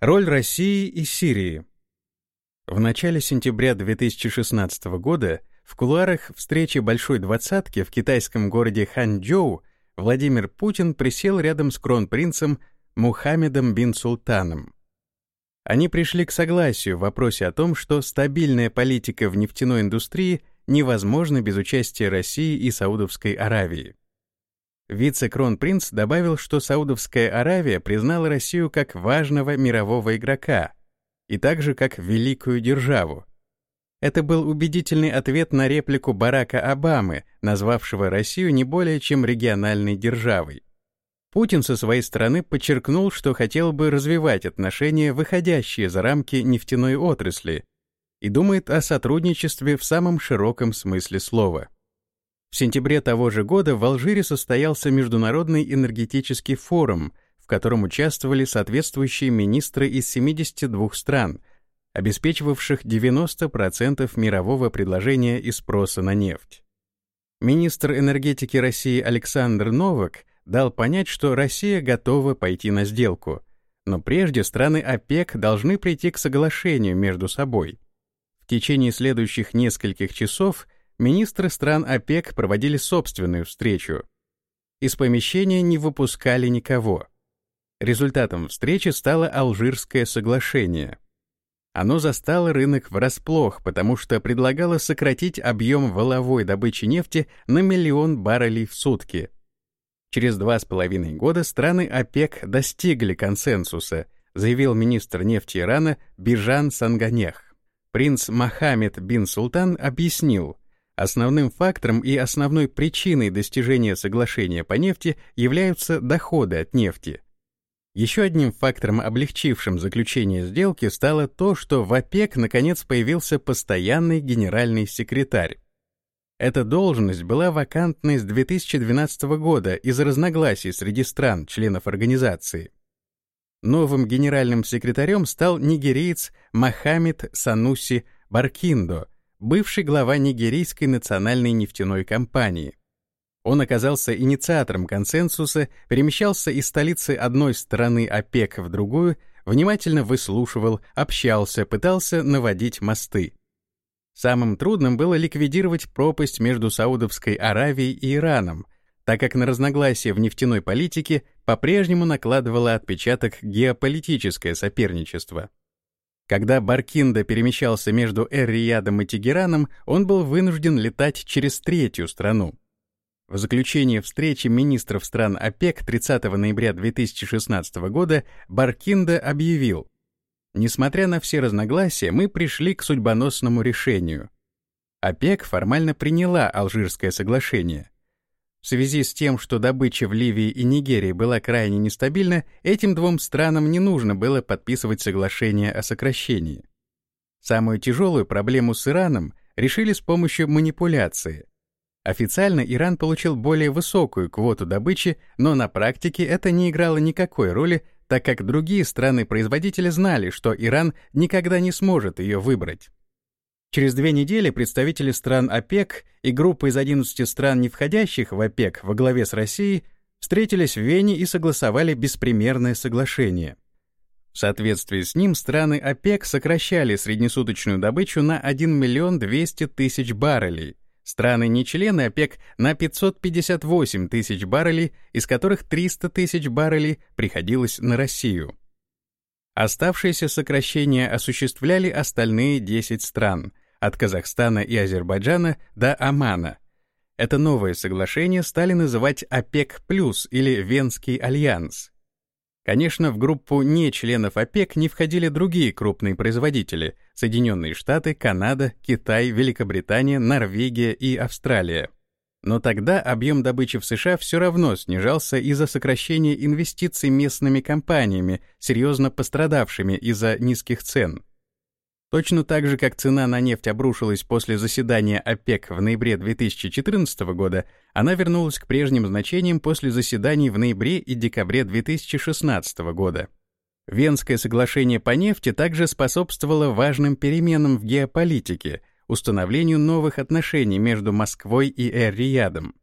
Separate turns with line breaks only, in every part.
Роль России и Сирии. В начале сентября 2016 года в кулуарах встречи Большой Двадцатки в китайском городе Ханчжоу Владимир Путин присел рядом с кронпринцем Мухаммедом бин Султаном. Они пришли к согласию в вопросе о том, что стабильная политика в нефтяной индустрии невозможна без участия России и Саудовской Аравии. Вице-кронпринц добавил, что Саудовская Аравия признала Россию как важного мирового игрока и также как великую державу. Это был убедительный ответ на реплику Барака Обамы, назвавшего Россию не более чем региональной державой. Путин со своей стороны подчеркнул, что хотел бы развивать отношения, выходящие за рамки нефтяной отрасли, и думает о сотрудничестве в самом широком смысле слова. В сентябре того же года в Алжире состоялся Международный энергетический форум, в котором участвовали соответствующие министры из 72 стран, обеспечивавших 90% мирового предложения и спроса на нефть. Министр энергетики России Александр Новак дал понять, что Россия готова пойти на сделку, но прежде страны ОПЕК должны прийти к соглашению между собой. В течение следующих нескольких часов министры стран ОПЕК проводили собственную встречу. Из помещения не выпускали никого. Результатом встречи стало Алжирское соглашение. Оно застало рынок врасплох, потому что предлагало сократить объем воловой добычи нефти на миллион баррелей в сутки. Через два с половиной года страны ОПЕК достигли консенсуса, заявил министр нефти Ирана Бижан Санганех. Принц Мохаммед бин Султан объяснил, Основным фактором и основной причиной достижения соглашения по нефти являются доходы от нефти. Еще одним фактором, облегчившим заключение сделки, стало то, что в ОПЕК наконец появился постоянный генеральный секретарь. Эта должность была вакантной с 2012 года из-за разногласий среди стран, членов организации. Новым генеральным секретарем стал нигериец Мохаммед Сануси Баркиндо — бывший глава нигерийской национальной нефтяной компании. Он оказался инициатором консенсуса, перемещался из столицы одной страны ОПЕК в другую, внимательно выслушивал, общался, пытался наводить мосты. Самым трудным было ликвидировать пропасть между Саудовской Аравией и Ираном, так как на разногласия в нефтяной политике по-прежнему накладывало отпечаток геополитическое соперничество. Когда Баркинда перемещался между Эр-Риядом и Тегераном, он был вынужден летать через третью страну. В заключении встречи министров стран ОПЕК 30 ноября 2016 года Баркинда объявил, «Несмотря на все разногласия, мы пришли к судьбоносному решению. ОПЕК формально приняла Алжирское соглашение. В связи с тем, что добыча в Ливии и Нигерии была крайне нестабильна, этим двум странам не нужно было подписывать соглашение о сокращении. Самую тяжелую проблему с Ираном решили с помощью манипуляции. Официально Иран получил более высокую квоту добычи, но на практике это не играло никакой роли, так как другие страны-производители знали, что Иран никогда не сможет ее выбрать. Через две недели представители стран ОПЕК и группа из 11 стран, не входящих в ОПЕК, во главе с Россией, встретились в Вене и согласовали беспримерное соглашение. В соответствии с ним страны ОПЕК сокращали среднесуточную добычу на 1 миллион 200 тысяч баррелей, страны не члены ОПЕК на 558 тысяч баррелей, из которых 300 тысяч баррелей приходилось на Россию. Оставшиеся сокращения осуществляли остальные 10 стран, от Казахстана и Азербайджана до Омана. Это новое соглашение стали называть ОПЕК+, или Венский альянс. Конечно, в группу не членов ОПЕК не входили другие крупные производители — Соединенные Штаты, Канада, Китай, Великобритания, Норвегия и Австралия. Но тогда объем добычи в США все равно снижался из-за сокращения инвестиций местными компаниями, серьезно пострадавшими из-за низких цен — Точно так же, как цена на нефть обрушилась после заседания ОПЕК в ноябре 2014 года, она вернулась к прежним значениям после заседаний в ноябре и декабре 2016 года. Венское соглашение по нефти также способствовало важным переменам в геополитике, установлению новых отношений между Москвой и Эр-Риядом.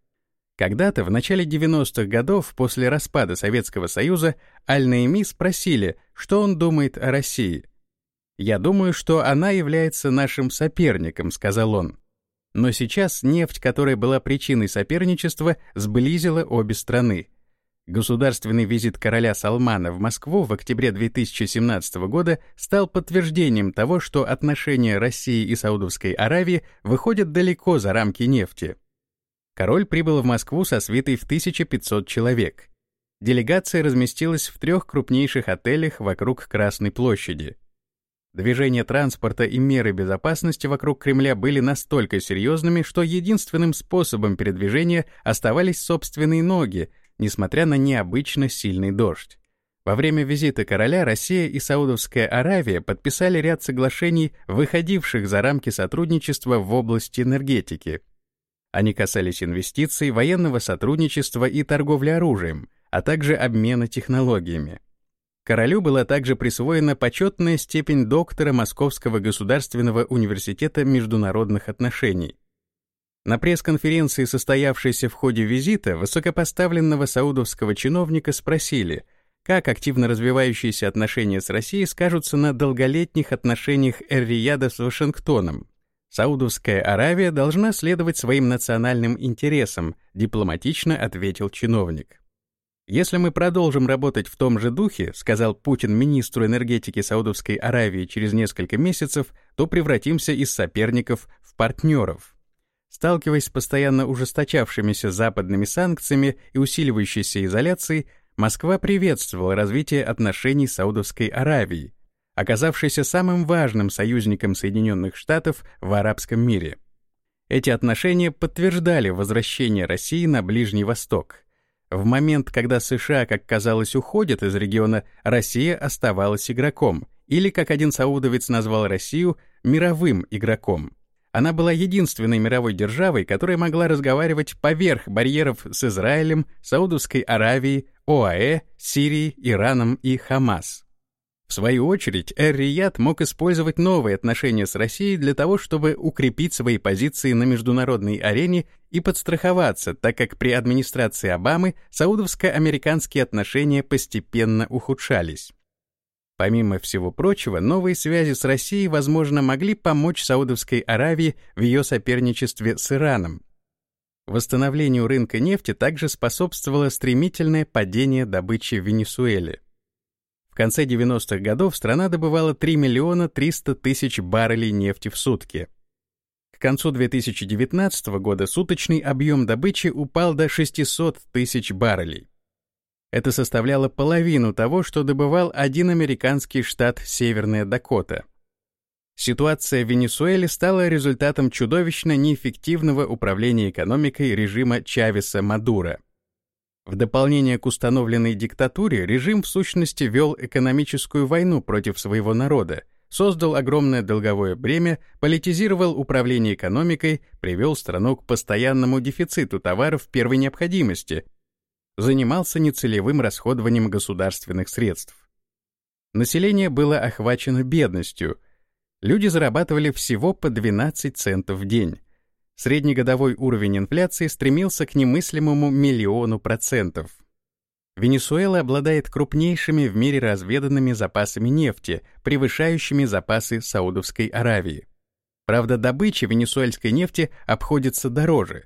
Когда-то, в начале 90-х годов, после распада Советского Союза, Аль-Наими спросили, что он думает о России. «Я думаю, что она является нашим соперником», — сказал он. Но сейчас нефть, которая была причиной соперничества, сблизила обе страны. Государственный визит короля Салмана в Москву в октябре 2017 года стал подтверждением того, что отношения России и Саудовской Аравии выходят далеко за рамки нефти. Король прибыл в Москву со свитой в 1500 человек. Делегация разместилась в трех крупнейших отелях вокруг Красной площади. Движение транспорта и меры безопасности вокруг Кремля были настолько серьезными, что единственным способом передвижения оставались собственные ноги, несмотря на необычно сильный дождь. Во время визита короля Россия и Саудовская Аравия подписали ряд соглашений, выходивших за рамки сотрудничества в области энергетики. Они касались инвестиций, военного сотрудничества и торговли оружием, а также обмена технологиями. Королю была также присвоена почетная степень доктора Московского государственного университета международных отношений. На пресс-конференции, состоявшейся в ходе визита, высокопоставленного саудовского чиновника спросили, как активно развивающиеся отношения с Россией скажутся на долголетних отношениях Эр-Рияда с Вашингтоном. Саудовская Аравия должна следовать своим национальным интересам, дипломатично ответил чиновник. Если мы продолжим работать в том же духе, сказал Путин министру энергетики Саудовской Аравии через несколько месяцев, то превратимся из соперников в партнеров. Сталкиваясь с постоянно ужесточавшимися западными санкциями и усиливающейся изоляцией, Москва приветствовала развитие отношений с Саудовской Аравией, оказавшейся самым важным союзником Соединенных Штатов в арабском мире. Эти отношения подтверждали возвращение России на Ближний Восток — в момент, когда США, как казалось, уходят из региона, Россия оставалась игроком, или, как один саудовец назвал Россию, мировым игроком. Она была единственной мировой державой, которая могла разговаривать поверх барьеров с Израилем, Саудовской Аравией, ОАЭ, Сирией, Ираном и Хамас. В свою очередь, Эр-Рияд мог использовать новые отношения с Россией для того, чтобы укрепить свои позиции на международной арене и подстраховаться, так как при администрации Обамы саудовско-американские отношения постепенно ухудшались. Помимо всего прочего, новые связи с Россией, возможно, могли помочь Саудовской Аравии в ее соперничестве с Ираном. Восстановлению рынка нефти также способствовало стремительное падение добычи в Венесуэле конце 90-х годов страна добывала 3 миллиона 300 тысяч баррелей нефти в сутки. К концу 2019 года суточный объем добычи упал до 600 тысяч баррелей. Это составляло половину того, что добывал один американский штат Северная Дакота. Ситуация в Венесуэле стала результатом чудовищно неэффективного управления экономикой режима Чавеса Мадура. В дополнение к установленной диктатуре режим в сущности вел экономическую войну против своего народа, создал огромное долговое бремя, политизировал управление экономикой, привел страну к постоянному дефициту товаров первой необходимости, занимался нецелевым расходованием государственных средств. Население было охвачено бедностью. Люди зарабатывали всего по 12 центов в день. Среднегодовой уровень инфляции стремился к немыслимому миллиону процентов. Венесуэла обладает крупнейшими в мире разведанными запасами нефти, превышающими запасы Саудовской Аравии. Правда, добыча венесуэльской нефти обходится дороже.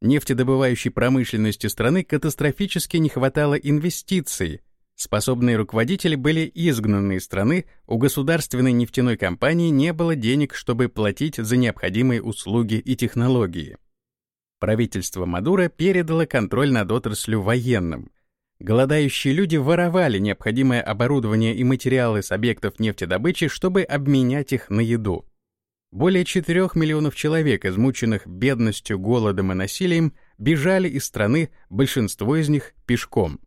Нефтедобывающей промышленности страны катастрофически не хватало инвестиций, Способные руководители были изгнаны из страны, у государственной нефтяной компании не было денег, чтобы платить за необходимые услуги и технологии. Правительство Мадуро передало контроль над отраслью военным. Голодающие люди воровали необходимое оборудование и материалы с объектов нефтедобычи, чтобы обменять их на еду. Более 4 миллионов человек, измученных бедностью, голодом и насилием, бежали из страны, большинство из них пешком.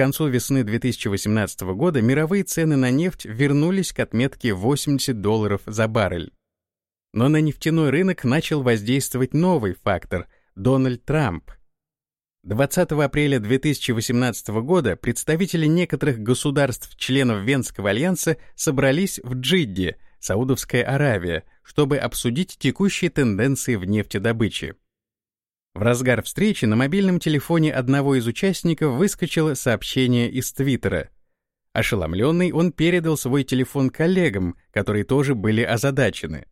Концу весны 2018 года мировые цены на нефть вернулись к отметке 80 долларов за баррель. Но на нефтяной рынок начал воздействовать новый фактор — Дональд Трамп. 20 апреля 2018 года представители некоторых государств-членов Венского альянса собрались в Джидде, Саудовская Аравия, чтобы обсудить текущие тенденции в нефтедобыче. В разгар встречи на мобильном телефоне одного из участников выскочило сообщение из Твиттера. Ошеломленный, он передал свой телефон коллегам, которые тоже были озадачены.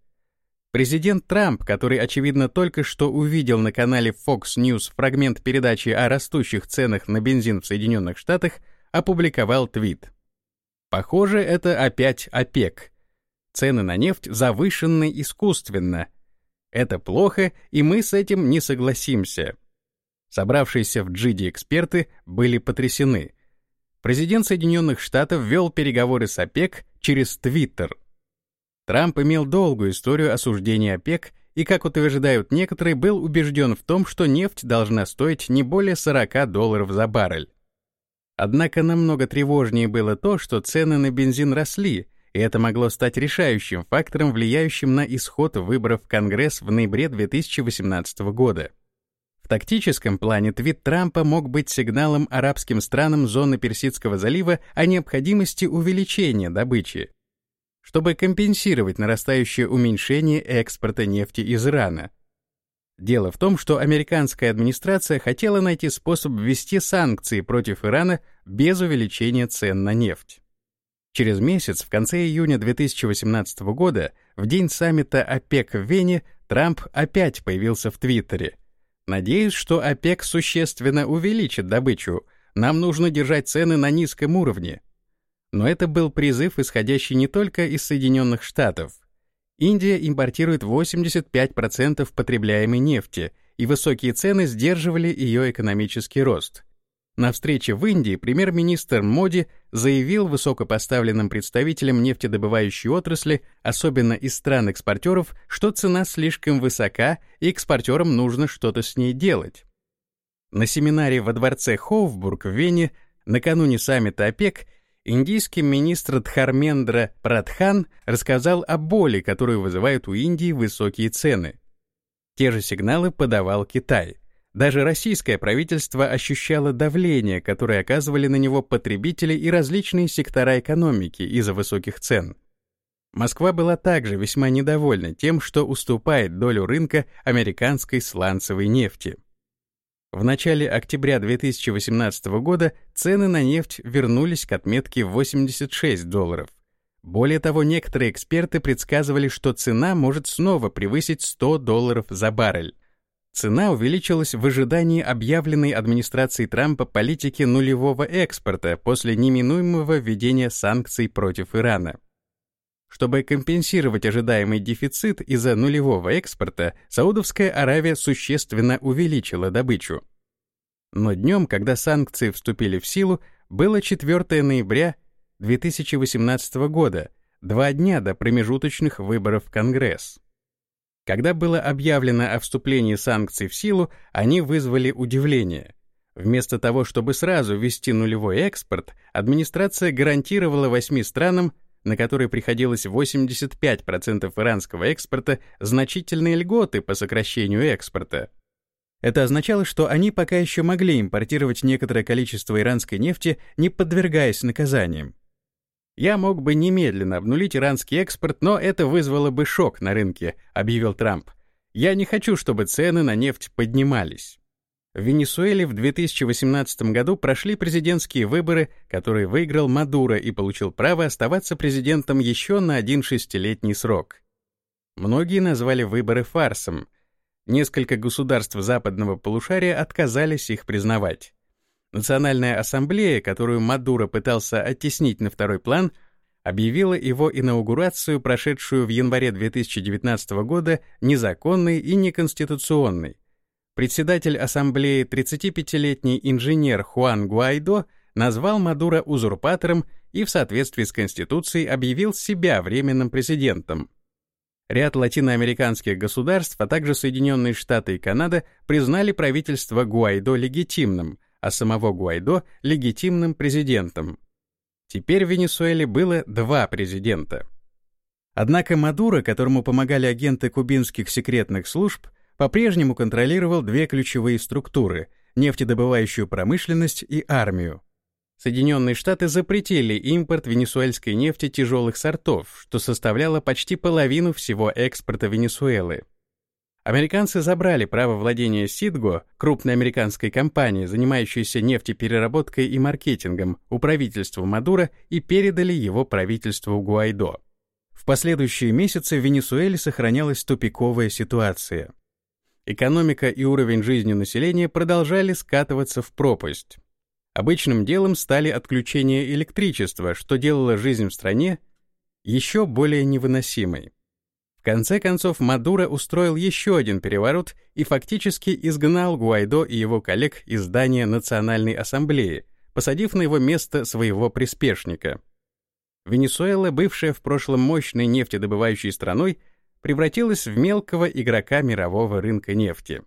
Президент Трамп, который, очевидно, только что увидел на канале Fox News фрагмент передачи о растущих ценах на бензин в Соединенных Штатах, опубликовал твит. Похоже, это опять ОПЕК. Цены на нефть завышены искусственно. Это плохо, и мы с этим не согласимся. Собравшиеся в Джиди эксперты были потрясены. Президент Соединенных Штатов вел переговоры с ОПЕК через Твиттер — Трамп имел долгую историю осуждения ОПЕК и, как утверждают некоторые, был убежден в том, что нефть должна стоить не более 40 долларов за баррель. Однако намного тревожнее было то, что цены на бензин росли, и это могло стать решающим фактором, влияющим на исход выборов в Конгресс в ноябре 2018 года. В тактическом плане твит Трампа мог быть сигналом арабским странам зоны Персидского залива о необходимости увеличения добычи, чтобы компенсировать нарастающее уменьшение экспорта нефти из Ирана. Дело в том, что американская администрация хотела найти способ ввести санкции против Ирана без увеличения цен на нефть. Через месяц, в конце июня 2018 года, в день саммита ОПЕК в Вене, Трамп опять появился в Твиттере. «Надеюсь, что ОПЕК существенно увеличит добычу. Нам нужно держать цены на низком уровне. Но это был призыв, исходящий не только из Соединенных Штатов. Индия импортирует 85% потребляемой нефти, и высокие цены сдерживали ее экономический рост. На встрече в Индии премьер-министр Моди заявил высокопоставленным представителям нефтедобывающей отрасли, особенно из стран-экспортеров, что цена слишком высока и экспортерам нужно что-то с ней делать. На семинаре во дворце Хоуфбург в Вене накануне саммита ОПЕК Индийский министр Дхармендра Прадхан рассказал о боли, которую вызывают у Индии высокие цены. Те же сигналы подавал Китай. Даже российское правительство ощущало давление, которое оказывали на него потребители и различные сектора экономики из-за высоких цен. Москва была также весьма недовольна тем, что уступает долю рынка американской сланцевой нефти. В начале октября 2018 года цены на нефть вернулись к отметке 86 долларов. Более того, некоторые эксперты предсказывали, что цена может снова превысить 100 долларов за баррель. Цена увеличилась в ожидании объявленной администрацией Трампа политики нулевого экспорта после неминуемого введения санкций против Ирана. Чтобы компенсировать ожидаемый дефицит из-за нулевого экспорта, Саудовская Аравия существенно увеличила добычу. Но днем, когда санкции вступили в силу, было 4 ноября 2018 года, два дня до промежуточных выборов в Конгресс. Когда было объявлено о вступлении санкций в силу, они вызвали удивление. Вместо того, чтобы сразу ввести нулевой экспорт, администрация гарантировала восьми странам на которые приходилось 85% иранского экспорта, значительные льготы по сокращению экспорта. Это означало, что они пока еще могли импортировать некоторое количество иранской нефти, не подвергаясь наказаниям. «Я мог бы немедленно обнулить иранский экспорт, но это вызвало бы шок на рынке», — объявил Трамп. «Я не хочу, чтобы цены на нефть поднимались». В Венесуэле в 2018 году прошли президентские выборы, которые выиграл Мадуро и получил право оставаться президентом еще на один шестилетний срок. Многие назвали выборы фарсом. Несколько государств западного полушария отказались их признавать. Национальная ассамблея, которую Мадуро пытался оттеснить на второй план, объявила его инаугурацию, прошедшую в январе 2019 года, незаконной и неконституционной, Председатель ассамблеи 35-летний инженер Хуан Гуайдо назвал Мадуро узурпатором и в соответствии с Конституцией объявил себя временным президентом. Ряд латиноамериканских государств, а также Соединенные Штаты и Канада признали правительство Гуайдо легитимным, а самого Гуайдо — легитимным президентом. Теперь в Венесуэле было два президента. Однако Мадуро, которому помогали агенты кубинских секретных служб, по-прежнему контролировал две ключевые структуры — нефтедобывающую промышленность и армию. Соединенные Штаты запретили импорт венесуэльской нефти тяжелых сортов, что составляло почти половину всего экспорта Венесуэлы. Американцы забрали право владения Сидго, крупной американской компании, занимающейся нефтепереработкой и маркетингом, у правительства Мадуро и передали его правительству Гуайдо. В последующие месяцы в Венесуэле сохранялась тупиковая ситуация. Экономика и уровень жизни населения продолжали скатываться в пропасть. Обычным делом стали отключения электричества, что делало жизнь в стране еще более невыносимой. Конце концов, Мадуро устроил еще один переворот и фактически изгнал Гуайдо и его коллег из здания Национальной Ассамблеи, посадив на его место своего приспешника. Венесуэла, бывшая в прошлом мощной нефтедобывающей страной, превратилась в мелкого игрока мирового рынка нефти.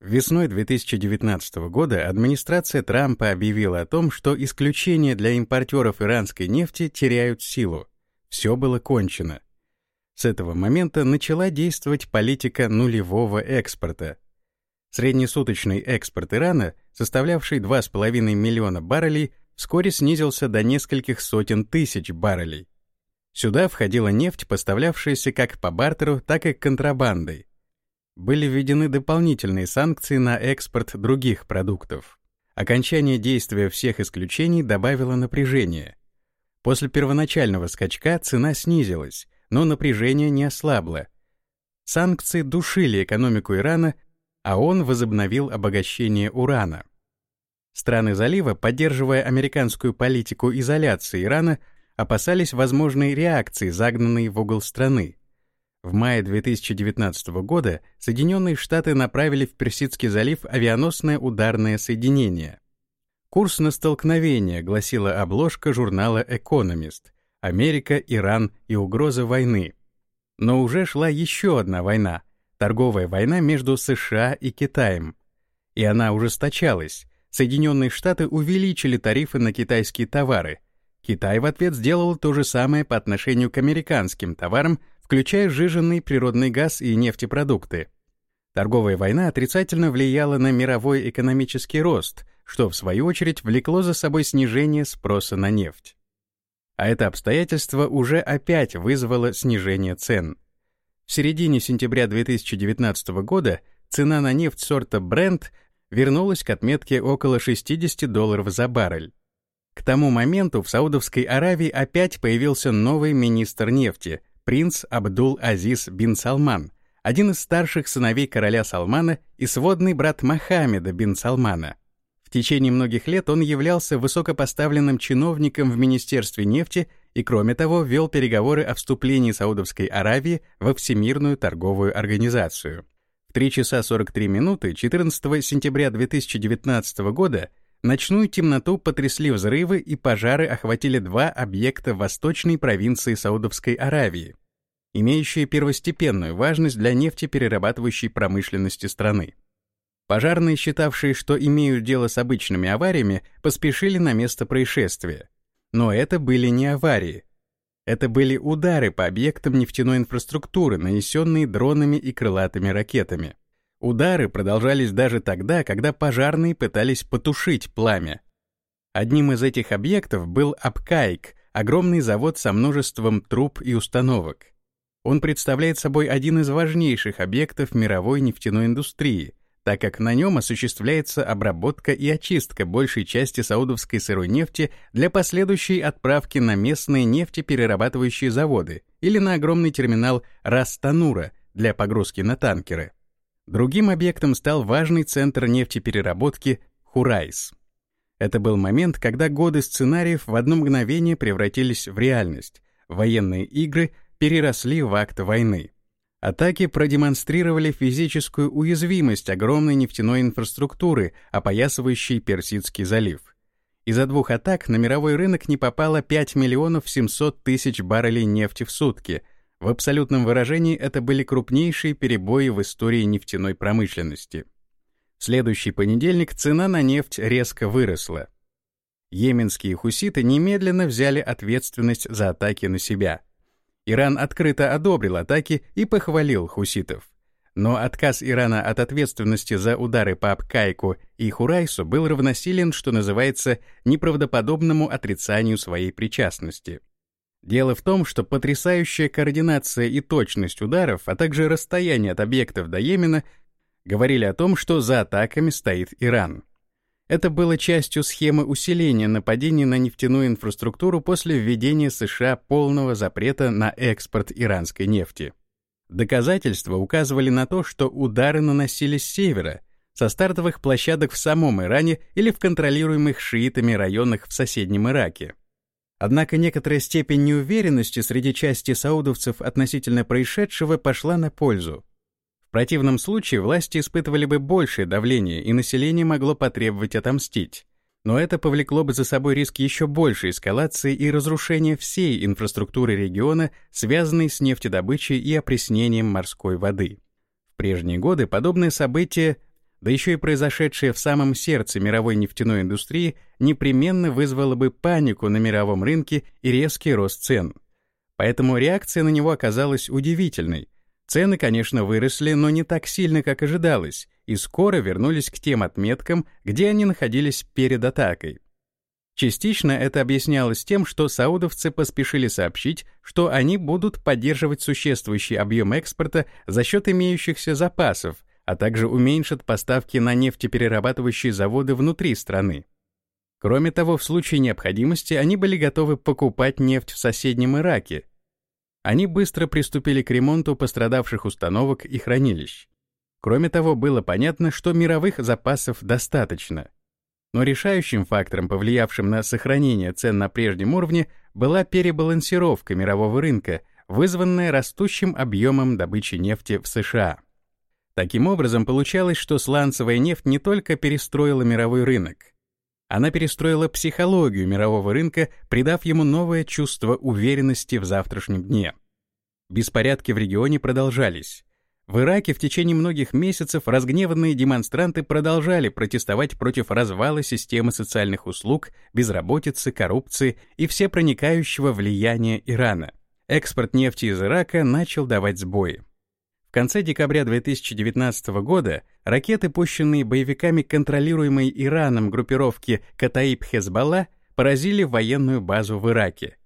Весной 2019 года администрация Трампа объявила о том, что исключения для импортеров иранской нефти теряют силу. Все было кончено. С этого момента начала действовать политика нулевого экспорта. Среднесуточный экспорт Ирана, составлявший 2,5 миллиона баррелей, вскоре снизился до нескольких сотен тысяч баррелей. Сюда входила нефть, поставлявшаяся как по бартеру, так и контрабандой. Были введены дополнительные санкции на экспорт других продуктов. Окончание действия всех исключений добавило напряжение. После первоначального скачка цена снизилась, но напряжение не ослабло. Санкции душили экономику Ирана, а он возобновил обогащение урана. Страны залива, поддерживая американскую политику изоляции Ирана, опасались возможной реакции, загнанной в угол страны. В мае 2019 года Соединенные Штаты направили в Персидский залив авианосное ударное соединение. Курс на столкновение гласила обложка журнала «Экономист», Америка, Иран и угроза войны. Но уже шла еще одна война — торговая война между США и Китаем. И она ужесточалась. Соединенные Штаты увеличили тарифы на китайские товары. Китай в ответ сделал то же самое по отношению к американским товарам, включая сжиженный природный газ и нефтепродукты. Торговая война отрицательно влияла на мировой экономический рост, что в свою очередь влекло за собой снижение спроса на нефть а это обстоятельство уже опять вызвало снижение цен. В середине сентября 2019 года цена на нефть сорта Brent вернулась к отметке около 60 долларов за баррель. К тому моменту в Саудовской Аравии опять появился новый министр нефти, принц Абдул-Азиз бин Салман, один из старших сыновей короля Салмана и сводный брат Мохаммеда бин Салмана. В течение многих лет он являлся высокопоставленным чиновником в Министерстве нефти и, кроме того, вел переговоры о вступлении Саудовской Аравии во Всемирную торговую организацию. В 3 часа 43 минуты 14 сентября 2019 года ночную темноту потрясли взрывы и пожары охватили два объекта восточной провинции Саудовской Аравии, имеющие первостепенную важность для нефтеперерабатывающей промышленности страны. Пожарные, считавшие, что имеют дело с обычными авариями, поспешили на место происшествия. Но это были не аварии. Это были удары по объектам нефтяной инфраструктуры, нанесенные дронами и крылатыми ракетами. Удары продолжались даже тогда, когда пожарные пытались потушить пламя. Одним из этих объектов был Апкайк, огромный завод со множеством труб и установок. Он представляет собой один из важнейших объектов мировой нефтяной индустрии, так как на нем осуществляется обработка и очистка большей части саудовской сырой нефти для последующей отправки на местные нефтеперерабатывающие заводы или на огромный терминал Растанура для погрузки на танкеры. Другим объектом стал важный центр нефтепереработки Хурайс. Это был момент, когда годы сценариев в одно мгновение превратились в реальность. Военные игры переросли в акт войны. Атаки продемонстрировали физическую уязвимость огромной нефтяной инфраструктуры, опоясывающей Персидский залив. Из-за двух атак на мировой рынок не попало 5 миллионов 700 тысяч баррелей нефти в сутки. В абсолютном выражении это были крупнейшие перебои в истории нефтяной промышленности. В следующий понедельник цена на нефть резко выросла. Йеменские хуситы немедленно взяли ответственность за атаки на себя — Иран открыто одобрил атаки и похвалил хуситов. Но отказ Ирана от ответственности за удары по Абкайку и Хурайсу был равносилен, что называется, неправдоподобному отрицанию своей причастности. Дело в том, что потрясающая координация и точность ударов, а также расстояние от объектов до Йемена говорили о том, что за атаками стоит Иран. Это было частью схемы усиления нападений на нефтяную инфраструктуру после введения США полного запрета на экспорт иранской нефти. Доказательства указывали на то, что удары наносились с севера, со стартовых площадок в самом Иране или в контролируемых шиитами районах в соседнем Ираке. Однако некоторая степень неуверенности среди части саудовцев относительно происшедшего пошла на пользу. В противном случае власти испытывали бы большее давление, и население могло потребовать отомстить. Но это повлекло бы за собой риск еще большей эскалации и разрушения всей инфраструктуры региона, связанной с нефтедобычей и опреснением морской воды. В прежние годы подобные события, да еще и произошедшие в самом сердце мировой нефтяной индустрии, непременно вызвало бы панику на мировом рынке и резкий рост цен. Поэтому реакция на него оказалась удивительной — Цены, конечно, выросли, но не так сильно, как ожидалось, и скоро вернулись к тем отметкам, где они находились перед атакой. Частично это объяснялось тем, что саудовцы поспешили сообщить, что они будут поддерживать существующий объем экспорта за счет имеющихся запасов, а также уменьшат поставки на нефтеперерабатывающие заводы внутри страны. Кроме того, в случае необходимости они были готовы покупать нефть в соседнем Ираке, они быстро приступили к ремонту пострадавших установок и хранилищ. Кроме того, было понятно, что мировых запасов достаточно. Но решающим фактором, повлиявшим на сохранение цен на прежнем уровне, была перебалансировка мирового рынка, вызванная растущим объемом добычи нефти в США. Таким образом, получалось, что сланцевая нефть не только перестроила мировой рынок, она перестроила психологию мирового рынка, придав ему новое чувство уверенности в завтрашнем дне. Беспорядки в регионе продолжались. В Ираке в течение многих месяцев разгневанные демонстранты продолжали протестовать против развала системы социальных услуг, безработицы, коррупции и всепроникающего влияния Ирана. Экспорт нефти из Ирака начал давать сбои. В конце декабря 2019 года ракеты, пущенные боевиками контролируемой Ираном группировки Катаиб-Хезбалла, поразили военную базу в Ираке.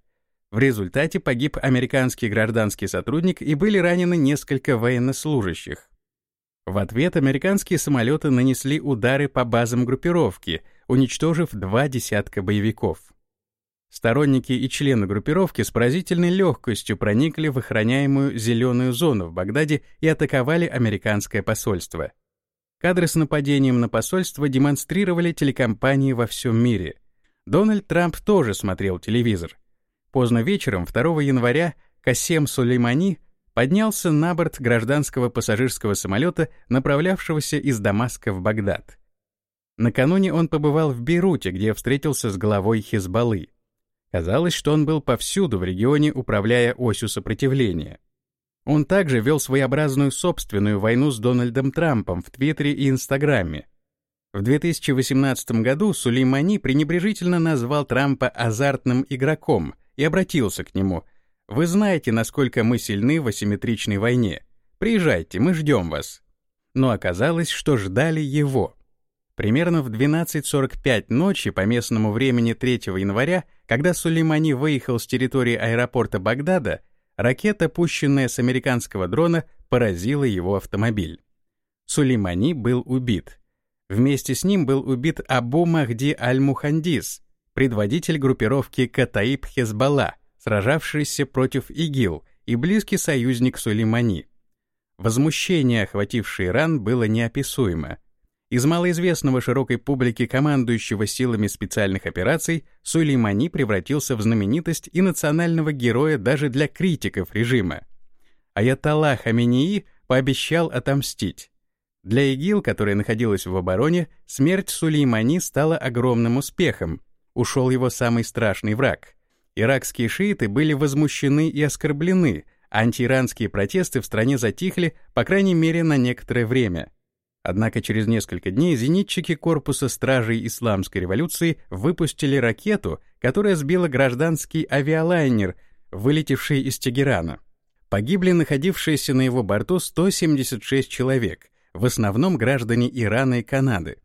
В результате погиб американский гражданский сотрудник и были ранены несколько военнослужащих. В ответ американские самолеты нанесли удары по базам группировки, уничтожив два десятка боевиков. Сторонники и члены группировки с поразительной легкостью проникли в охраняемую зеленую зону в Багдаде и атаковали американское посольство. Кадры с нападением на посольство демонстрировали телекомпании во всем мире. Дональд Трамп тоже смотрел телевизор. Поздно вечером 2 января Касем Сулеймани поднялся на борт гражданского пассажирского самолета, направлявшегося из Дамаска в Багдад. Накануне он побывал в Бейруте, где встретился с главой Хизбаллы. Казалось, что он был повсюду в регионе, управляя осью сопротивления. Он также вел своеобразную собственную войну с Дональдом Трампом в Твиттере и Инстаграме. В 2018 году Сулеймани пренебрежительно назвал Трампа азартным игроком и обратился к нему. «Вы знаете, насколько мы сильны в асимметричной войне. Приезжайте, мы ждем вас». Но оказалось, что ждали его. Примерно в 12.45 ночи по местному времени 3 января, когда Сулеймани выехал с территории аэропорта Багдада, ракета, пущенная с американского дрона, поразила его автомобиль. Сулеймани был убит. Вместе с ним был убит Абу Махди Аль-Мухандис, предводитель группировки Катаиб Хезбалла, сражавшийся против ИГИЛ и близкий союзник Сулеймани. Возмущение, охватившее Иран, было неописуемо. Из малоизвестного широкой публике командующего силами специальных операций Сулеймани превратился в знаменитость и национального героя даже для критиков режима. Аятолла Хамении пообещал отомстить. Для ИГИЛ, которая находилась в обороне, смерть Сулеймани стала огромным успехом. Ушел его самый страшный враг. Иракские шииты были возмущены и оскорблены, антииранские протесты в стране затихли, по крайней мере, на некоторое время — Однако через несколько дней зенитчики корпуса стражей исламской революции выпустили ракету, которая сбила гражданский авиалайнер, вылетевший из Тегерана. Погибли находившиеся на его борту 176 человек, в основном граждане Ирана и Канады.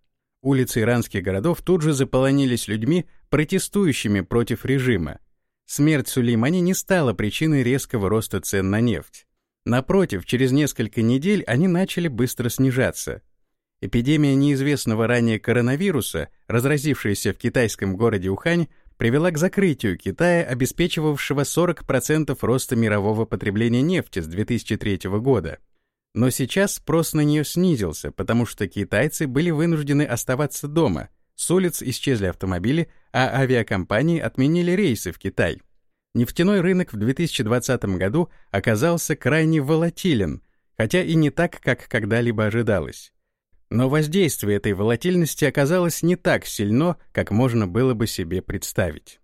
Улицы иранских городов тут же заполонились людьми, протестующими против режима. смерть Сулеймани не стала причиной резкого роста цен на нефть. Напротив, через несколько недель они начали быстро снижаться. Эпидемия неизвестного ранее коронавируса, разразившаяся в китайском городе Ухань, привела к закрытию Китая, обеспечивавшего 40% роста мирового потребления нефти с 2003 года. Но сейчас спрос на нее снизился, потому что китайцы были вынуждены оставаться дома, с улиц исчезли автомобили, а авиакомпании отменили рейсы в Китай. Нефтяной рынок в 2020 году оказался крайне волатилен, хотя и не так, как когда-либо ожидалось. Но воздействие этой волатильности оказалось не так сильно, как можно было бы себе представить.